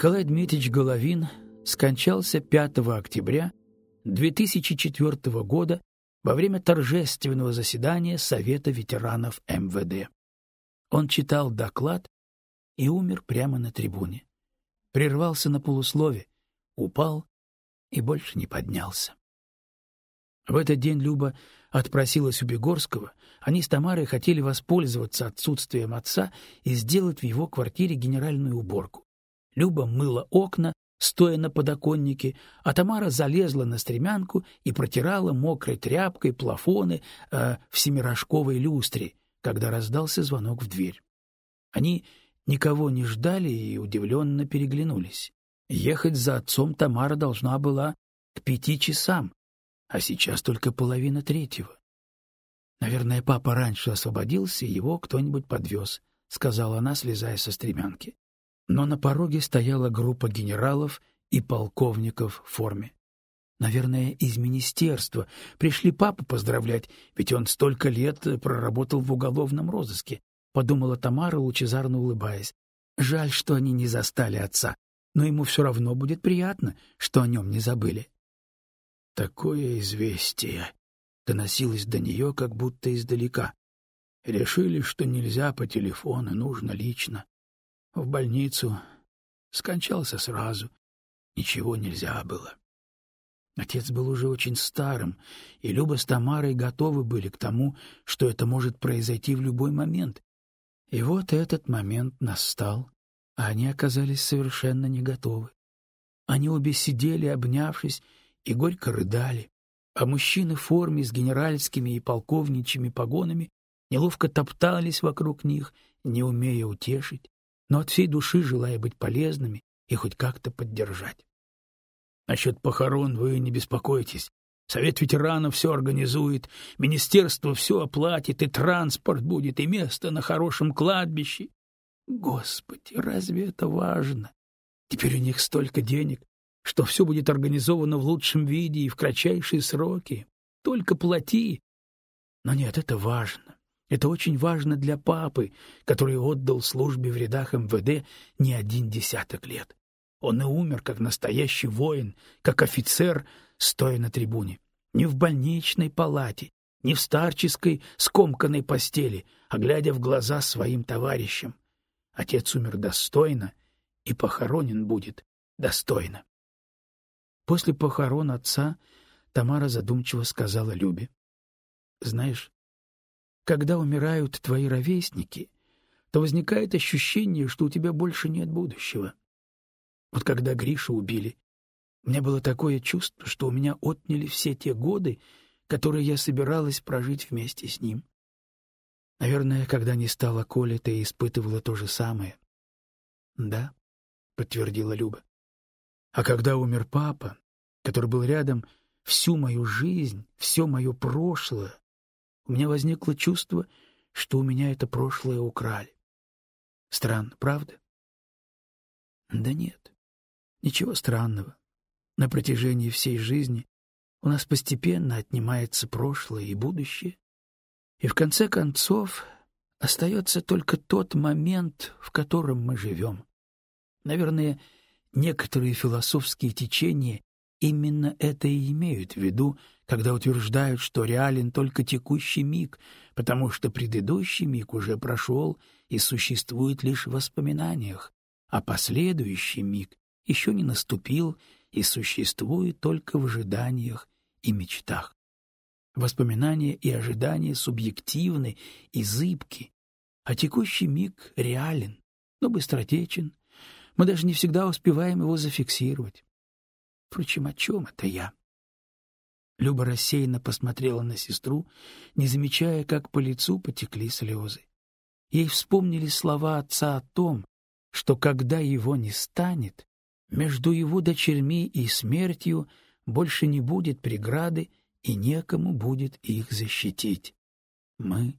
Николай Дмитриевич Головин скончался 5 октября 2004 года во время торжественного заседания Совета ветеранов МВД. Он читал доклад и умер прямо на трибуне. Прервался на полуслове, упал и больше не поднялся. В этот день Люба отпросилась у Бегорского. Они с Тамарой хотели воспользоваться отсутствием отца и сделать в его квартире генеральную уборку. Люба мыла окна, стоя на подоконнике, а Тамара залезла на стремянку и протирала мокрой тряпкой плафоны э, в семирожковой люстре, когда раздался звонок в дверь. Они никого не ждали и удивленно переглянулись. Ехать за отцом Тамара должна была к пяти часам, а сейчас только половина третьего. Наверное, папа раньше освободился, и его кто-нибудь подвез, — сказала она, слезая со стремянки. Но на пороге стояла группа генералов и полковников в форме. Наверное, из министерства. Пришли папу поздравлять, ведь он столько лет проработал в уголовном розыске, — подумала Тамара, лучезарно улыбаясь. Жаль, что они не застали отца, но ему все равно будет приятно, что о нем не забыли. Такое известие доносилось до нее как будто издалека. Решили, что нельзя по телефону, нужно лично. В больницу скончался сразу. Ничего нельзя было. Отец был уже очень старым, и Люба с Тамарой готовы были к тому, что это может произойти в любой момент. И вот этот момент настал, а они оказались совершенно не готовы. Они обе сидели, обнявшись, и горько рыдали, а мужчины в форме с генеральскими и полковничьими погонами неловко топтались вокруг них, не умея утешить, но от всей души желая быть полезными и хоть как-то поддержать. Насчет похорон вы не беспокойтесь. Совет ветеранов все организует, министерство все оплатит, и транспорт будет, и место на хорошем кладбище. Господи, разве это важно? Теперь у них столько денег, что все будет организовано в лучшем виде и в кратчайшие сроки. Только плати. Но нет, это важно. Это очень важно для папы, который отдал службе в рядах МВД не один десяток лет. Он и умер как настоящий воин, как офицер, стоя на трибуне. Не в больничной палате, не в старческой скомканной постели, а глядя в глаза своим товарищам. Отец умер достойно и похоронен будет достойно. После похорон отца Тамара задумчиво сказала Любе. — Знаешь, когда умирают твои ровесники, то возникает ощущение, что у тебя больше нет будущего. Вот когда Гришу убили, меня было такое чувство, что у меня отняли все те годы, которые я собиралась прожить вместе с ним. Наверное, когда не стало Коли, ты испытывала то же самое. — Да, — подтвердила Люба. А когда умер папа, который был рядом всю мою жизнь, все мое прошлое, у меня возникло чувство, что у меня это прошлое украли. Странно, правда? Да нет, ничего странного. На протяжении всей жизни у нас постепенно отнимается прошлое и будущее, и в конце концов остается только тот момент, в котором мы живем. Наверное, некоторые философские течения именно это и имеют в виду, когда утверждают, что реален только текущий миг, потому что предыдущий миг уже прошел и существует лишь в воспоминаниях, а последующий миг еще не наступил и существует только в ожиданиях и мечтах. Воспоминания и ожидания субъективны и зыбки, а текущий миг реален, но быстротечен. Мы даже не всегда успеваем его зафиксировать. Впрочем, о чем это я? Люба рассеянно посмотрела на сестру, не замечая, как по лицу потекли слезы. Ей вспомнили слова отца о том, что когда его не станет, между его дочерьми и смертью больше не будет преграды и некому будет их защитить. Мы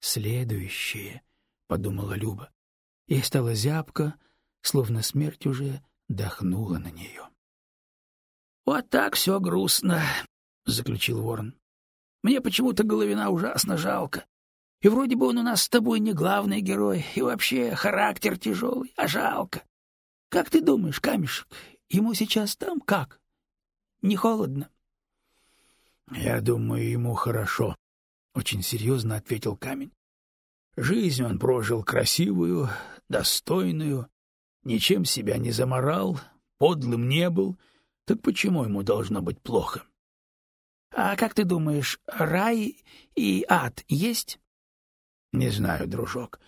следующие, подумала Люба. Ей стало зябко, словно смерть уже дохнула на нее. Вот так все грустно, заключил Ворон. Мне почему-то Головина ужасно жалко. И вроде бы он у нас с тобой не главный герой, и вообще характер тяжелый, а жалко. Как ты думаешь, камешек, ему сейчас там как? Не холодно? Я думаю, ему хорошо, очень серьезно ответил камень. Жизнь он прожил красивую, достойную, ничем себя не заморал, подлым не был, так почему ему должно быть плохо? — А как ты думаешь, рай и ад есть? — Не знаю, дружок,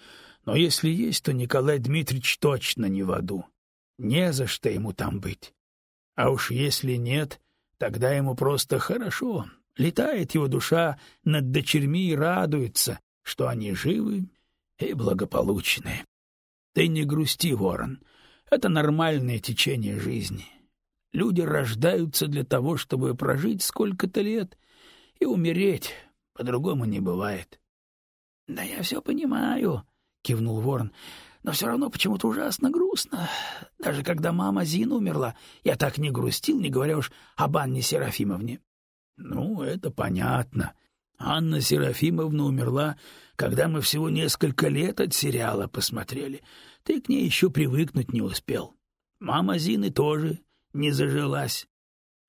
но если есть, то Николай Дмитриевич точно не в аду. Не за что ему там быть. А уж если нет, тогда ему просто хорошо. Летает его душа над дочерьми и радуется, что они живы и благополучны. Ты не грусти, ворон, это нормальное течение жизни. Люди рождаются для того, чтобы прожить сколько-то лет и умереть, по-другому не бывает. — Да я все понимаю, — кивнул ворон, — но все равно почему-то ужасно грустно. Даже когда мама Зина умерла, я так не грустил, не говоря уж об Анне Серафимовне. — Ну, это понятно. Анна Серафимовна умерла, когда мы всего несколько лет от сериала посмотрели. Ты к ней еще привыкнуть не успел. Мама Зины тоже не зажилась.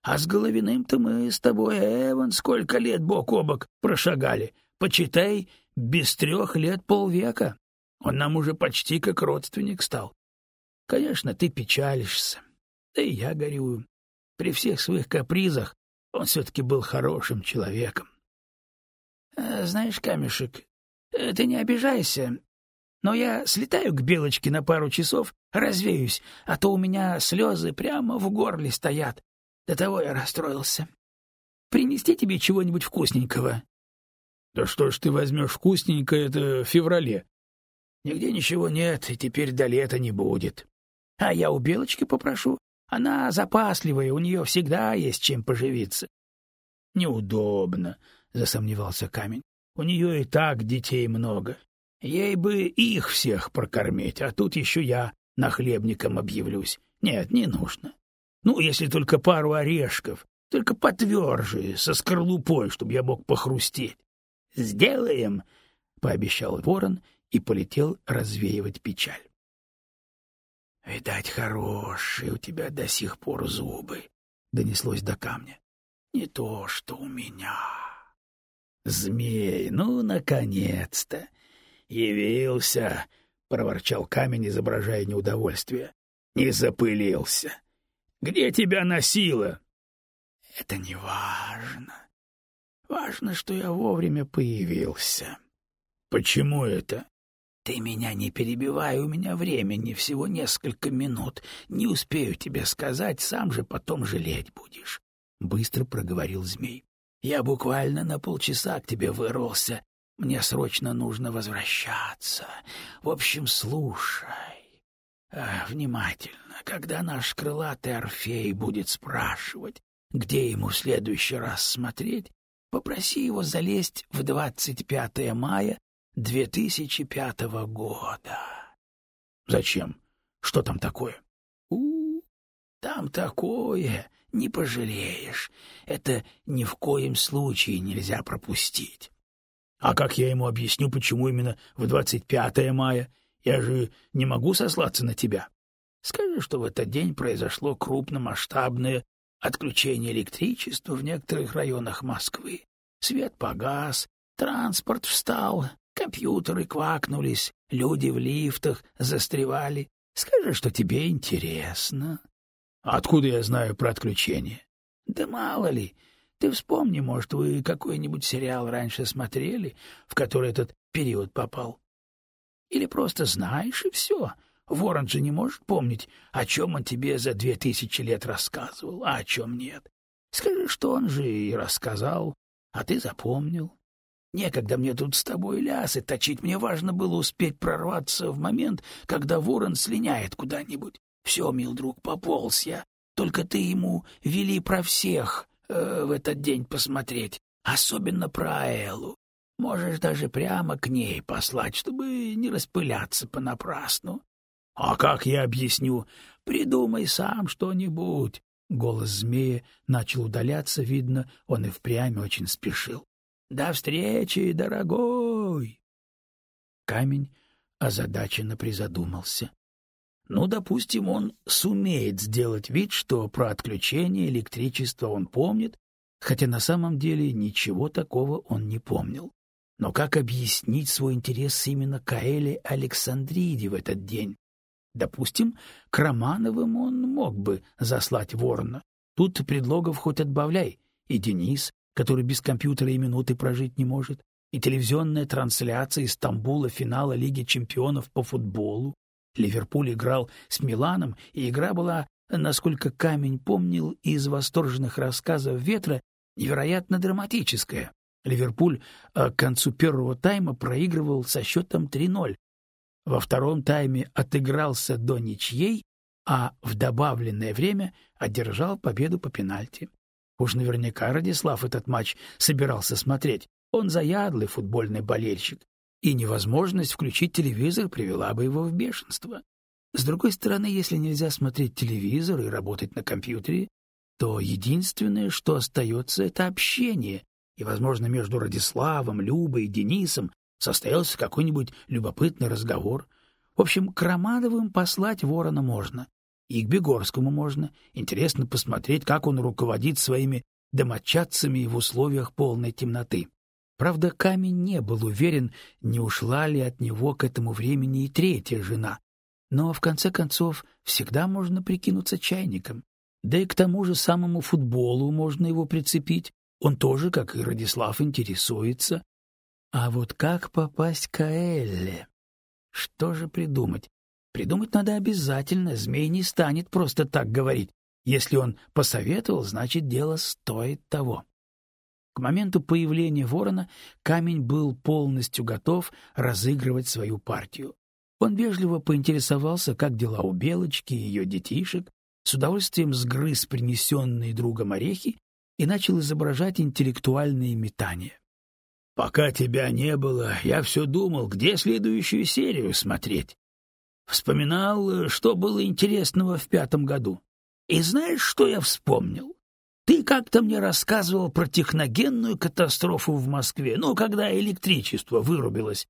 А с Головиным-то мы с тобой, Эван, сколько лет бок о бок прошагали. Почитай, без трех лет полвека. Он нам уже почти как родственник стал. Конечно, ты печалишься. Да и я горюю. При всех своих капризах он все-таки был хорошим человеком. Э, — Знаешь, Камешек, э, ты не обижайся, но я слетаю к Белочке на пару часов, развеюсь, а то у меня слезы прямо в горле стоят. До того я расстроился. Принести тебе чего-нибудь вкусненького? — Да что ж ты возьмешь вкусненькое это в феврале? Нигде ничего нет, и теперь до лета не будет. — А я у Белочки попрошу. Она запасливая, у нее всегда есть чем поживиться. — Неудобно, — засомневался камень. — У нее и так детей много. Ей бы их всех прокормить, а тут еще я нахлебником объявлюсь. Нет, не нужно. Ну, если только пару орешков, только потверже, со скорлупой, чтобы я мог похрустеть. — Сделаем, — пообещал ворон и полетел развеивать печаль. — Видать, хорошие у тебя до сих пор зубы, — донеслось до камня. — Не то, что у меня. — Змей, ну, наконец-то! Явился, — проворчал камень, изображая неудовольствие. — Не запылился. Где тебя носило? — Это не важно. Важно, что я вовремя появился. — Почему это? — Ты меня не перебивай, у меня времени всего несколько минут. Не успею тебе сказать, сам же потом жалеть будешь. — быстро проговорил змей. — Я буквально на полчаса к тебе вырвался, мне срочно нужно возвращаться. В общем, слушай. А, внимательно, когда наш крылатый Орфей будет спрашивать, где ему в следующий раз смотреть, попроси его залезть в 25 мая 2005 года. Зачем? Что там такое? У, там такое, не пожалеешь. Это ни в коем случае нельзя пропустить. А как я ему объясню, почему именно в 25 мая? Я же не могу сослаться на тебя. Скажи, что в этот день произошло крупномасштабное отключение электричества в некоторых районах Москвы. Свет погас, транспорт встал, компьютеры квакнулись, люди в лифтах застревали. Скажи, что тебе интересно. Откуда я знаю про отключение? Да мало ли, ты вспомни, может, вы какой-нибудь сериал раньше смотрели, в который этот период попал. Или просто знаешь, и все. Ворон же не может помнить, о чем он тебе за две тысячи лет рассказывал, а о чем нет. Скажи, что он же и рассказал, а ты запомнил. Некогда мне тут с тобой лясы точить, мне важно было успеть прорваться в момент, когда ворон слиняет куда-нибудь. Все, мил друг, пополз я. Только ты ему вели про всех, э, в этот день посмотреть, особенно про Эллу. Можешь даже прямо к ней послать, чтобы не распыляться понапрасну. — А как я объясню? Придумай сам что-нибудь. Голос змея начал удаляться, видно, он и впрямь очень спешил. — До встречи, дорогой! Камень озадаченно призадумался. Ну, допустим, он сумеет сделать вид, что про отключение электричества он помнит, хотя на самом деле ничего такого он не помнил. Но как объяснить свой интерес именно к Аэле Александриде в этот день? Допустим, к Романовым он мог бы заслать ворона. Тут предлогов хоть отбавляй. И Денис, который без компьютера и минуты прожить не может, и телевизионная трансляция из Стамбула финала Лиги чемпионов по футболу, Ливерпуль играл с Миланом, и игра была, насколько Камень помнил из восторженных рассказов Ветра, невероятно драматическая. Ливерпуль э, к концу первого тайма проигрывал со счетом 3-0. Во втором тайме отыгрался до ничьей, а в добавленное время одержал победу по пенальти. Уж наверняка Радислав этот матч собирался смотреть. Он заядлый футбольный болельщик и невозможность включить телевизор привела бы его в бешенство. С другой стороны, если нельзя смотреть телевизор и работать на компьютере, то единственное, что остается, — это общение, и, возможно, между Радиславом, Любой и Денисом состоялся какой-нибудь любопытный разговор. В общем, к Романовым послать ворона можно, и к Бегорскому можно. Интересно посмотреть, как он руководит своими домочадцами в условиях полной темноты. Правда, камень не был уверен, не ушла ли от него к этому времени и третья жена. Но, в конце концов, всегда можно прикинуться чайником. Да и к тому же самому футболу можно его прицепить. Он тоже, как и Радислав, интересуется. А вот как попасть к Элле? Что же придумать? Придумать надо обязательно, змей не станет просто так говорить. Если он посоветовал, значит, дело стоит того. К моменту появления ворона камень был полностью готов разыгрывать свою партию. Он вежливо поинтересовался, как дела у Белочки и ее детишек, с удовольствием сгрыз принесенные другом орехи и начал изображать интеллектуальные метания. «Пока тебя не было, я все думал, где следующую серию смотреть. Вспоминал, что было интересного в пятом году. И знаешь, что я вспомнил? Ты как-то мне рассказывал про техногенную катастрофу в Москве, ну, когда электричество вырубилось.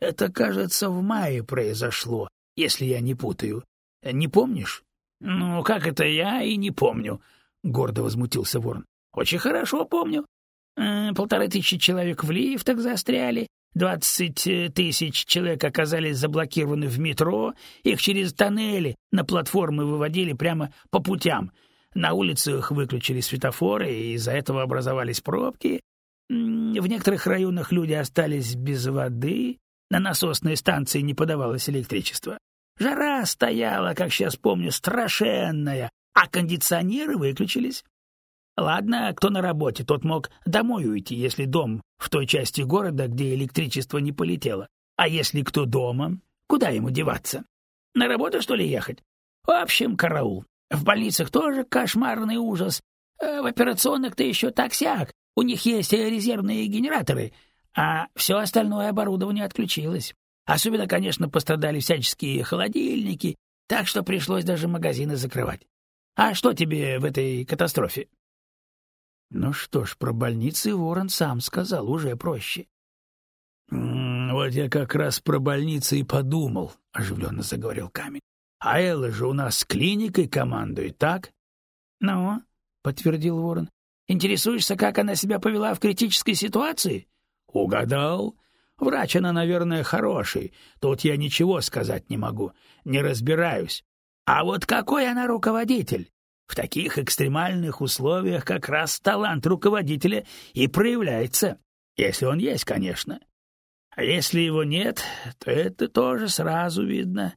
Это, кажется, в мае произошло, если я не путаю. Не помнишь? Ну, как это я и не помню, гордо возмутился Ворон. Очень хорошо помню. Э, полторы тысячи человек в лифтах застряли, двадцать тысяч человек оказались заблокированы в метро, их через тоннели на платформы выводили прямо по путям. На улицах выключили светофоры, и из-за этого образовались пробки. В некоторых районах люди остались без воды, на насосной станции не подавалось электричество. Жара стояла, как сейчас помню, страшенная, а кондиционеры выключились. Ладно, кто на работе, тот мог домой уйти, если дом в той части города, где электричество не полетело. А если кто дома, куда ему деваться? На работу, что ли, ехать? В общем, караул. В больницах тоже кошмарный ужас. Э, в операционных-то еще так-сяк. У них есть резервные генераторы, а все остальное оборудование отключилось. Особенно, конечно, пострадали всяческие холодильники, так что пришлось даже магазины закрывать. А что тебе в этой катастрофе? Ну что ж, про больницы Ворон сам сказал, уже проще. вот я как раз про больницы и подумал, оживленно заговорил Камень. А Элла же у нас клиникой командует, так? — Ну, — подтвердил Ворон. — Интересуешься, как она себя повела в критической ситуации? — Угадал. Врач она, наверное, хороший. Тут я ничего сказать не могу. Не разбираюсь. А вот какой она руководитель? В таких экстремальных условиях как раз талант руководителя и проявляется. Если он есть, конечно. А если его нет, то это тоже сразу видно.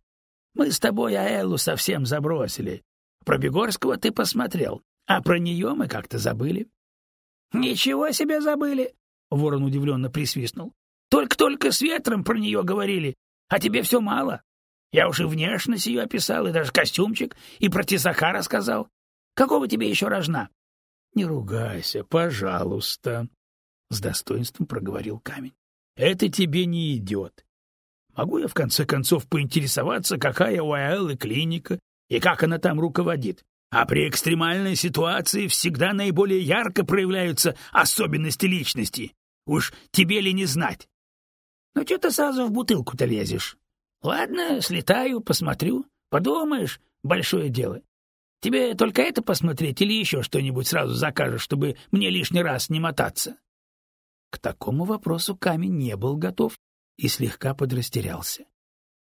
Мы с тобой Аэлу совсем забросили. Про Бегорского ты посмотрел, а про нее мы как-то забыли. — Ничего себе забыли! — ворон удивленно присвистнул. — Только-только с ветром про нее говорили, а тебе все мало. Я уже внешность ее описал, и даже костюмчик, и про тесака рассказал. Какого тебе еще рожна? — Не ругайся, пожалуйста, — с достоинством проговорил камень. — Это тебе не идет. Могу я, в конце концов, поинтересоваться, какая у Аэллы клиника и как она там руководит? А при экстремальной ситуации всегда наиболее ярко проявляются особенности личности. Уж тебе ли не знать? Ну, что ты сразу в бутылку-то лезешь? Ладно, слетаю, посмотрю. Подумаешь, большое дело. Тебе только это посмотреть или еще что-нибудь сразу закажешь, чтобы мне лишний раз не мотаться? К такому вопросу камень не был готов и слегка подрастерялся.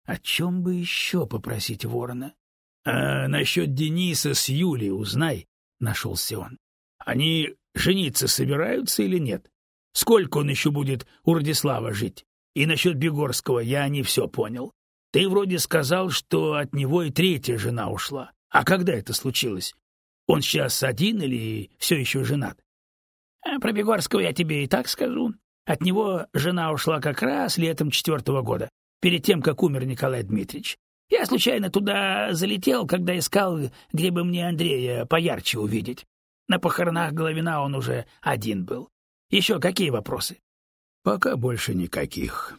О чем бы еще попросить ворона? — А насчет Дениса с Юлей узнай, — нашелся он. — Они жениться собираются или нет? Сколько он еще будет у Радислава жить? И насчет Бегорского я не все понял. Ты вроде сказал, что от него и третья жена ушла. А когда это случилось? Он сейчас один или все еще женат? А про Бегорского я тебе и так скажу. От него жена ушла как раз летом четвертого года, перед тем, как умер Николай Дмитриевич. Я случайно туда залетел, когда искал, где бы мне Андрея поярче увидеть. На похоронах Головина он уже один был. Еще какие вопросы? Пока больше никаких.